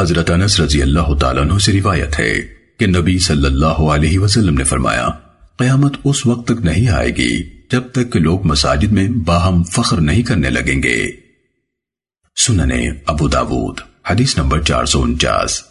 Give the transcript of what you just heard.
حضرت انس رضی اللہ تعالیٰ عنہ سے روایت ہے کہ نبی صلی اللہ علیہ وسلم نے فرمایا، قیامت اس وقت تک نہیں آئے گی جب تک کہ لوگ مساجد میں باہم فخر نہیں کرنے لگیں گے۔ سننے ابو داود، حدیث نمبر چار سو انچاس۔